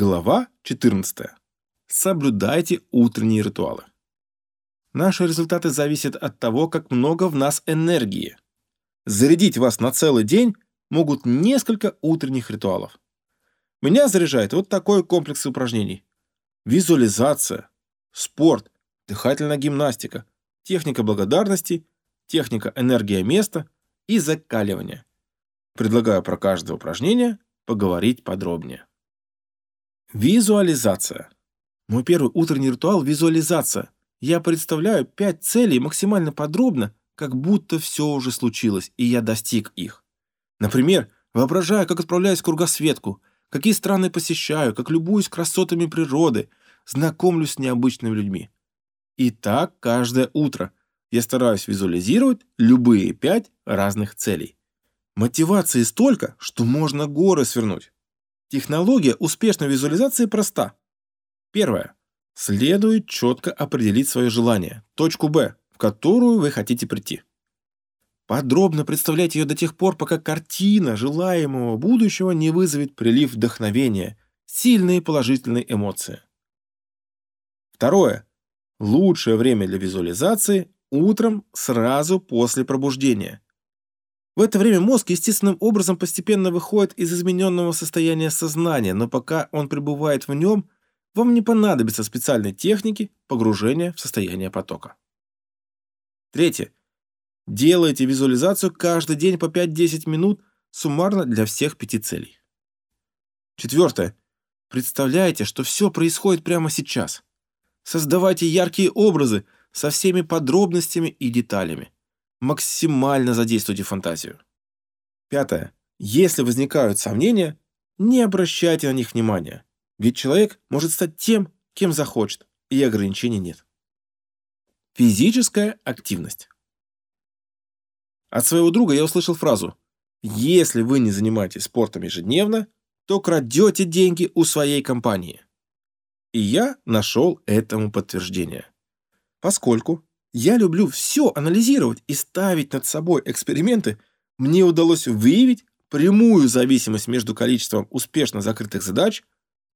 Глава 14. Соблюдайте утренние ритуалы. Наши результаты зависят от того, как много в нас энергии. Зарядить вас на целый день могут несколько утренних ритуалов. Меня заряжает вот такой комплекс упражнений. Визуализация, спорт, дыхательная гимнастика, техника благодарности, техника энергия места и закаливание. Предлагаю про каждое упражнение поговорить подробнее. Визуализация. Мой первый утренний ритуал – визуализация. Я представляю пять целей максимально подробно, как будто все уже случилось, и я достиг их. Например, воображаю, как отправляюсь в кругосветку, какие страны посещаю, как любуюсь красотами природы, знакомлюсь с необычными людьми. И так каждое утро я стараюсь визуализировать любые пять разных целей. Мотивации столько, что можно горы свернуть. Технология успешной визуализации проста. Первое. Следует четко определить свое желание, точку Б, в которую вы хотите прийти. Подробно представляйте ее до тех пор, пока картина желаемого будущего не вызовет прилив вдохновения, сильные положительные эмоции. Второе. Лучшее время для визуализации – утром сразу после пробуждения – в это время мозг естественным образом постепенно выходит из измененного состояния сознания, но пока он пребывает в нем, вам не понадобится специальной техники погружения в состояние потока. Третье. Делайте визуализацию каждый день по 5-10 минут суммарно для всех пяти целей. Четвертое. Представляйте, что все происходит прямо сейчас. Создавайте яркие образы со всеми подробностями и деталями максимально задействуйте фантазию. Пятое. Если возникают сомнения, не обращайте на них внимания, ведь человек может стать тем, кем захочет, и ограничений нет. Физическая активность. От своего друга я услышал фразу «Если вы не занимаетесь спортом ежедневно, то крадете деньги у своей компании». И я нашел этому подтверждение. Поскольку я люблю все анализировать и ставить над собой эксперименты. Мне удалось выявить прямую зависимость между количеством успешно закрытых задач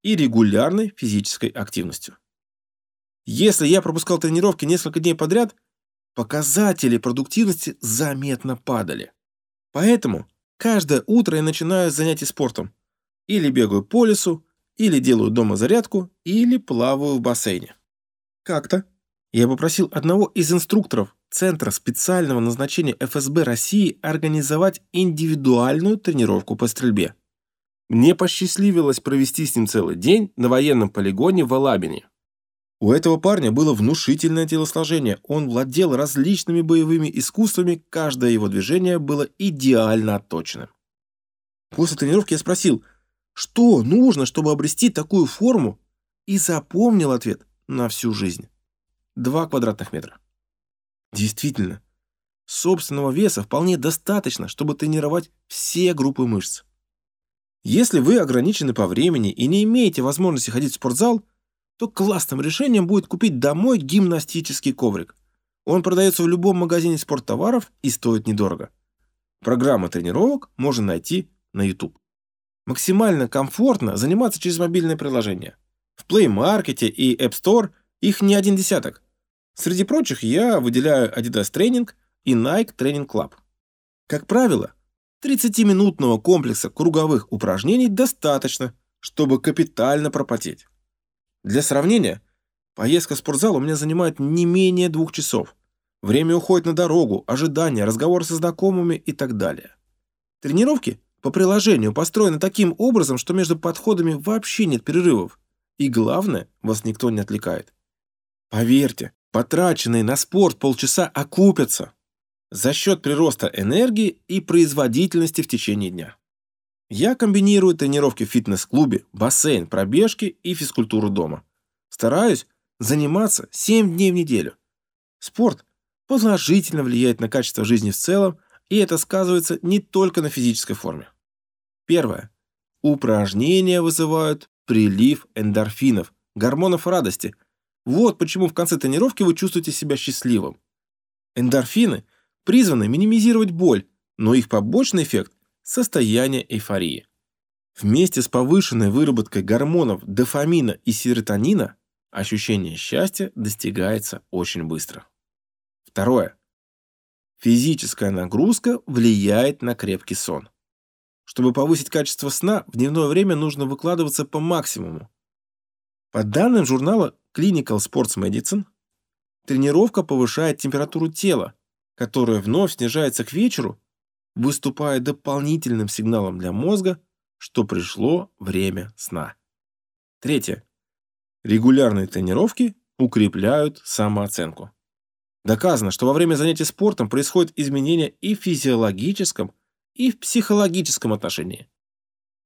и регулярной физической активностью. Если я пропускал тренировки несколько дней подряд, показатели продуктивности заметно падали. Поэтому каждое утро я начинаю с спортом. Или бегаю по лесу, или делаю дома зарядку, или плаваю в бассейне. Как-то я попросил одного из инструкторов Центра специального назначения ФСБ России организовать индивидуальную тренировку по стрельбе. Мне посчастливилось провести с ним целый день на военном полигоне в Алабине. У этого парня было внушительное телосложение, он владел различными боевыми искусствами, каждое его движение было идеально отточенным. После тренировки я спросил, что нужно, чтобы обрести такую форму, и запомнил ответ на всю жизнь. 2 квадратных метра. Действительно, собственного веса вполне достаточно, чтобы тренировать все группы мышц. Если вы ограничены по времени и не имеете возможности ходить в спортзал, то классным решением будет купить домой гимнастический коврик. Он продается в любом магазине спорттоваров и стоит недорого. Программы тренировок можно найти на YouTube. Максимально комфортно заниматься через мобильное приложение. В Play Market и App Store их не один десяток. Среди прочих я выделяю Adidas Training и Nike Training Club. Как правило, 30-минутного комплекса круговых упражнений достаточно, чтобы капитально пропотеть. Для сравнения, поездка в спортзал у меня занимает не менее двух часов. Время уходит на дорогу, ожидания, разговоры со знакомыми и так далее. Тренировки по приложению построены таким образом, что между подходами вообще нет перерывов. И главное, вас никто не отвлекает. Поверьте, Потраченные на спорт полчаса окупятся за счет прироста энергии и производительности в течение дня. Я комбинирую тренировки в фитнес-клубе, бассейн, пробежки и физкультуру дома. Стараюсь заниматься 7 дней в неделю. Спорт положительно влияет на качество жизни в целом, и это сказывается не только на физической форме. Первое. Упражнения вызывают прилив эндорфинов, гормонов радости – вот почему в конце тренировки вы чувствуете себя счастливым. Эндорфины призваны минимизировать боль, но их побочный эффект – состояние эйфории. Вместе с повышенной выработкой гормонов дофамина и серотонина ощущение счастья достигается очень быстро. Второе. Физическая нагрузка влияет на крепкий сон. Чтобы повысить качество сна, в дневное время нужно выкладываться по максимуму. По данным журнала Clinical Sports Medicine, тренировка повышает температуру тела, которая вновь снижается к вечеру, выступая дополнительным сигналом для мозга, что пришло время сна. Третье. Регулярные тренировки укрепляют самооценку. Доказано, что во время занятий спортом происходят изменения и в физиологическом, и в психологическом отношении.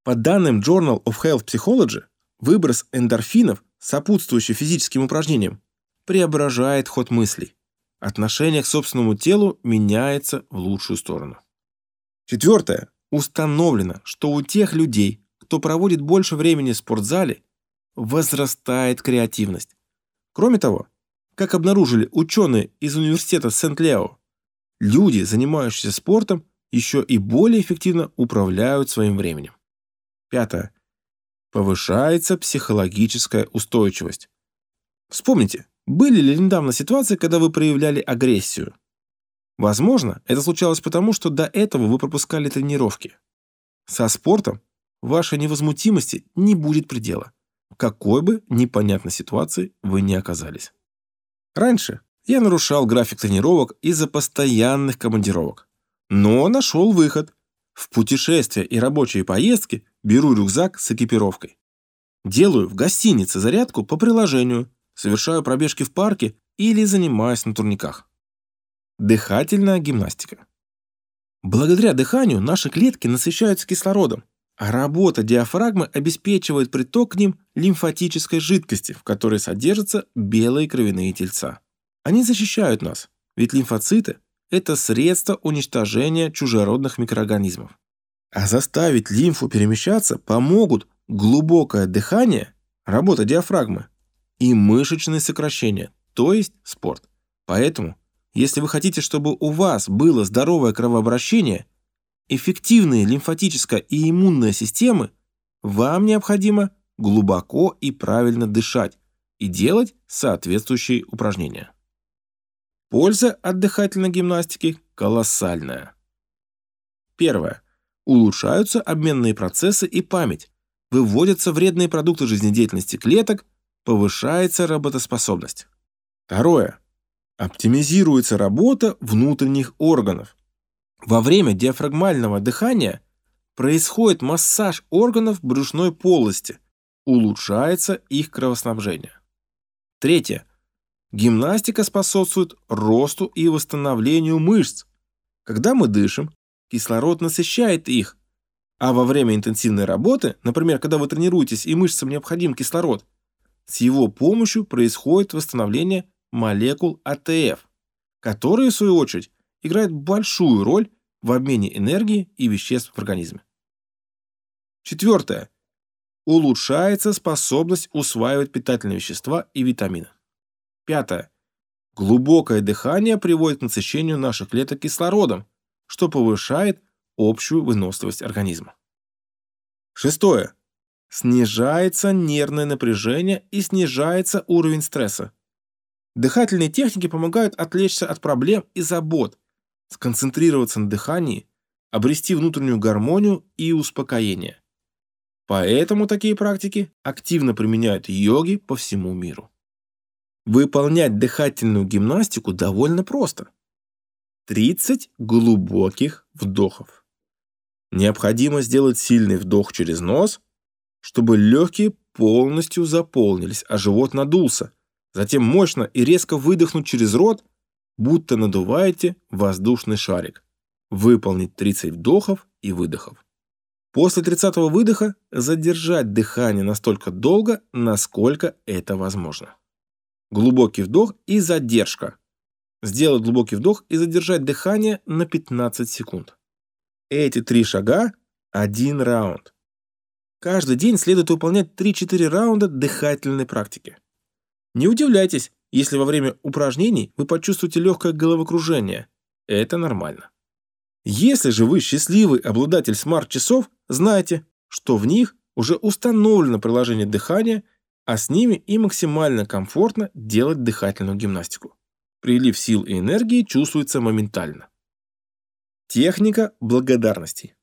По данным Journal of Health Psychology, выброс эндорфинов, сопутствующий физическим упражнениям, преображает ход мыслей. Отношение к собственному телу меняется в лучшую сторону. Четвертое. Установлено, что у тех людей, кто проводит больше времени в спортзале, возрастает креативность. Кроме того, как обнаружили ученые из университета Сент-Лео, люди, занимающиеся спортом, еще и более эффективно управляют своим временем. Пятое. Повышается психологическая устойчивость. Вспомните, были ли недавно ситуации, когда вы проявляли агрессию? Возможно, это случалось потому, что до этого вы пропускали тренировки. Со спортом вашей невозмутимости не будет предела, какой бы непонятной ситуации вы ни оказались. Раньше я нарушал график тренировок из-за постоянных командировок. Но нашел выход. В путешествия и рабочие поездки беру рюкзак с экипировкой. Делаю в гостинице зарядку по приложению, совершаю пробежки в парке или занимаюсь на турниках. Дыхательная гимнастика. Благодаря дыханию наши клетки насыщаются кислородом, а работа диафрагмы обеспечивает приток к ним лимфатической жидкости, в которой содержатся белые кровяные тельца. Они защищают нас, ведь лимфоциты – это средство уничтожения чужеродных микроорганизмов. А заставить лимфу перемещаться помогут глубокое дыхание, работа диафрагмы и мышечные сокращения, то есть спорт. Поэтому если вы хотите, чтобы у вас было здоровое кровообращение, эффективные лимфатическая и иммунная системы, вам необходимо глубоко и правильно дышать и делать соответствующие упражнения. Польза от дыхательной гимнастики колоссальная. Первое. Улучшаются обменные процессы и память, выводятся вредные продукты жизнедеятельности клеток, повышается работоспособность. Второе. Оптимизируется работа внутренних органов. Во время диафрагмального дыхания происходит массаж органов брюшной полости, улучшается их кровоснабжение. Третье. Гимнастика способствует росту и восстановлению мышц. Когда мы дышим, кислород насыщает их, а во время интенсивной работы, например, когда вы тренируетесь и мышцам необходим кислород, с его помощью происходит восстановление молекул АТФ, которые, в свою очередь, играют большую роль в обмене энергии и веществ в организме. Четвертое. Улучшается способность усваивать питательные вещества и витамины. Пятое. Глубокое дыхание приводит к насыщению наших клеток кислородом, что повышает общую выносливость организма. Шестое. Снижается нервное напряжение и снижается уровень стресса, Дыхательные техники помогают отвлечься от проблем и забот, сконцентрироваться на дыхании, обрести внутреннюю гармонию и успокоение. Поэтому такие практики активно применяют йоги по всему миру. Выполнять дыхательную гимнастику довольно просто. 30 глубоких вдохов. Необходимо сделать сильный вдох через нос, чтобы легкие полностью заполнились, а живот надулся, Затем мощно и резко выдохнуть через рот, будто надуваете воздушный шарик. Выполнить 30 вдохов и выдохов. После 30 выдоха задержать дыхание настолько долго, насколько это возможно. Глубокий вдох и задержка. Сделать глубокий вдох и задержать дыхание на 15 секунд. Эти три шага – один раунд. Каждый день следует выполнять 3-4 раунда дыхательной практики. Не удивляйтесь, если во время упражнений вы почувствуете легкое головокружение. Это нормально. Если же вы счастливый обладатель смарт-часов, знайте, что в них уже установлено приложение дыхания, а с ними и максимально комфортно делать дыхательную гимнастику. Прилив сил и энергии чувствуется моментально. Техника благодарности.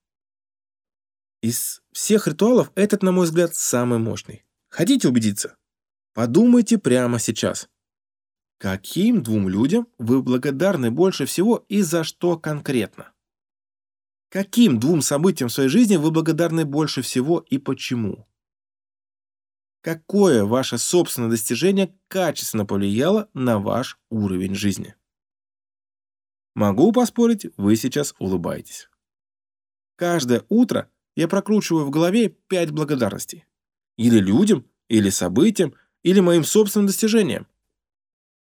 Из всех ритуалов этот, на мой взгляд, самый мощный. Хотите убедиться? Подумайте прямо сейчас. Каким двум людям вы благодарны больше всего и за что конкретно? Каким двум событиям в своей жизни вы благодарны больше всего и почему? Какое ваше собственное достижение качественно повлияло на ваш уровень жизни? Могу поспорить, вы сейчас улыбаетесь. Каждое утро я прокручиваю в голове пять благодарностей. Или людям, или событиям, или моим собственным достижениям.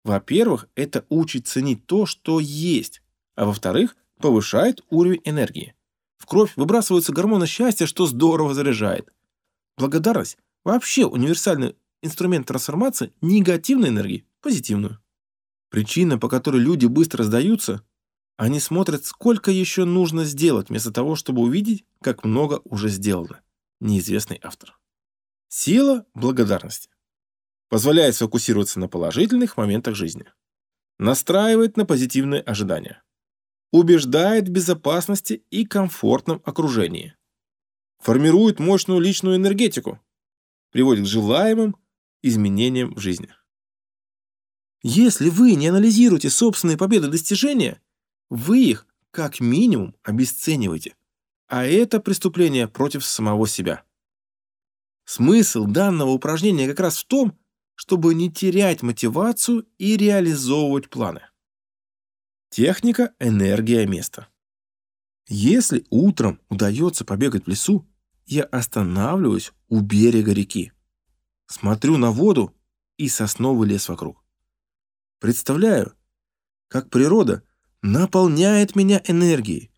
Во-первых, это учит ценить то, что есть, а во-вторых, повышает уровень энергии. В кровь выбрасываются гормоны счастья, что здорово заряжает. Благодарность – вообще универсальный инструмент трансформации негативной энергии в позитивную. Причина, по которой люди быстро сдаются, они смотрят, сколько еще нужно сделать, вместо того, чтобы увидеть, как много уже сделано. Неизвестный автор. Сила благодарности. Позволяет сфокусироваться на положительных моментах жизни. Настраивает на позитивные ожидания. Убеждает в безопасности и комфортном окружении. Формирует мощную личную энергетику. Приводит к желаемым изменениям в жизни. Если вы не анализируете собственные победы и достижения, вы их, как минимум, обесцениваете. А это преступление против самого себя. Смысл данного упражнения как раз в том, чтобы не терять мотивацию и реализовывать планы. Техника «Энергия места». Если утром удается побегать в лесу, я останавливаюсь у берега реки. Смотрю на воду и сосновый лес вокруг. Представляю, как природа наполняет меня энергией,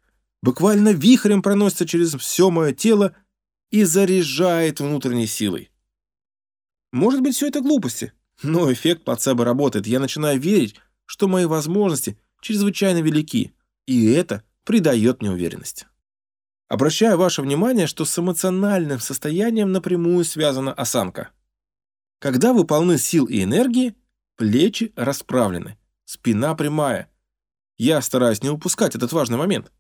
буквально вихрем проносится через все мое тело и заряжает внутренней силой. Может быть, все это глупости, но эффект плацебо работает. Я начинаю верить, что мои возможности чрезвычайно велики, и это придает мне уверенность. Обращаю ваше внимание, что с эмоциональным состоянием напрямую связана осанка. Когда вы полны сил и энергии, плечи расправлены, спина прямая, я стараюсь не упускать этот важный момент.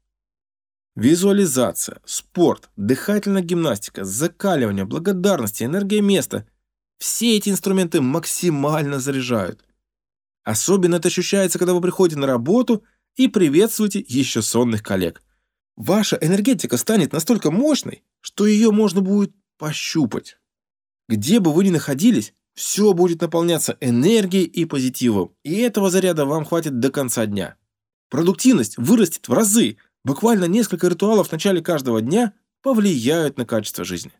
Визуализация, спорт, дыхательная гимнастика, закаливание, благодарность, энергия места – все эти инструменты максимально заряжают. Особенно это ощущается, когда вы приходите на работу и приветствуете еще сонных коллег. Ваша энергетика станет настолько мощной, что ее можно будет пощупать. Где бы вы ни находились, все будет наполняться энергией и позитивом, и этого заряда вам хватит до конца дня. Продуктивность вырастет в разы. Буквально несколько ритуалов в начале каждого дня повлияют на качество жизни.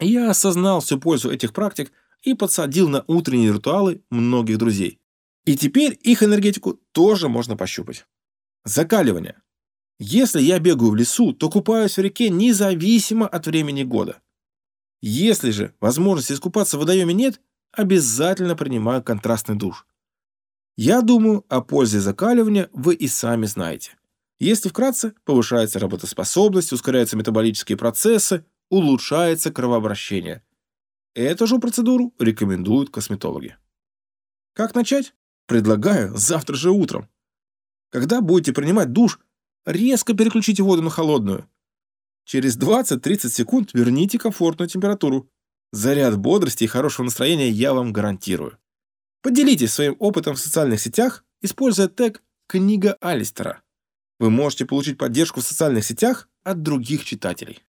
Я осознал всю пользу этих практик и подсадил на утренние ритуалы многих друзей. И теперь их энергетику тоже можно пощупать. Закаливание. Если я бегаю в лесу, то купаюсь в реке независимо от времени года. Если же возможности искупаться в водоеме нет, обязательно принимаю контрастный душ. Я думаю, о пользе закаливания вы и сами знаете. Если вкратце, повышается работоспособность, ускоряются метаболические процессы, улучшается кровообращение. Эту же процедуру рекомендуют косметологи. Как начать? Предлагаю завтра же утром. Когда будете принимать душ, резко переключите воду на холодную. Через 20-30 секунд верните комфортную температуру. Заряд бодрости и хорошего настроения я вам гарантирую. Поделитесь своим опытом в социальных сетях, используя тег «Книга Алистера». Вы можете получить поддержку в социальных сетях от других читателей.